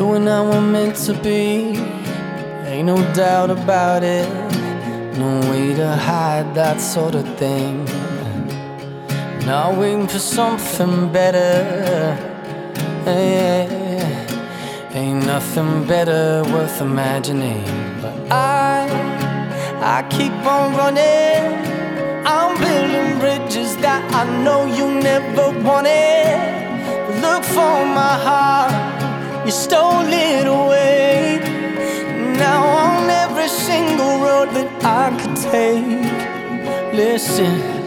and I we're meant to be. Ain't no doubt about it. No way to hide that sort of thing. Not waiting for something better. Yeah. Ain't nothing better worth imagining. But I, I keep on running. I'm building bridges that I know you never wanted. Look for my heart, you stole it away. Now on every single road that I could take, listen,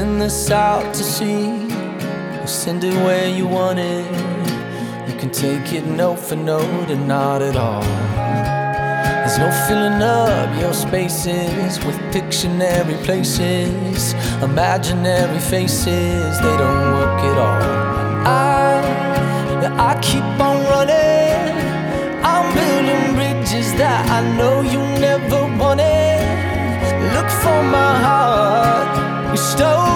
Send this out to sea. Or send it where you want it. You can take it note for note and not at all. There's no filling up your spaces with Pictionary places, imaginary faces. They don't work at all. I, I keep on running. I'm building bridges that I know you never wanted. Look for my heart, you stole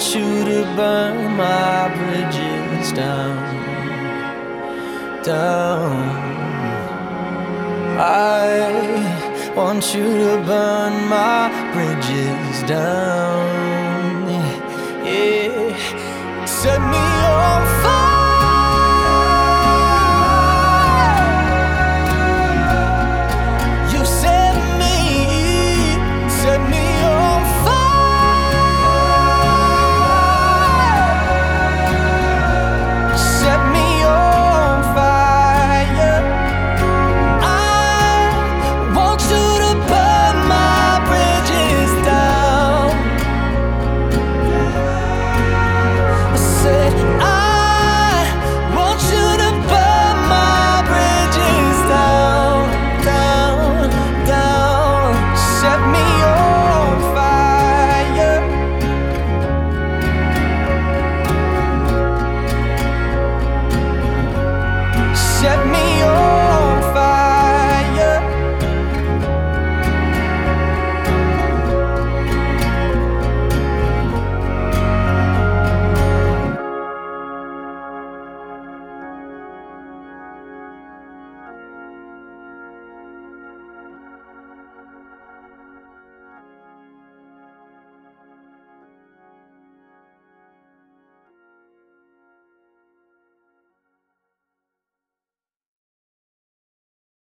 want you to burn my bridges down, down. I want you to burn my bridges down. Set me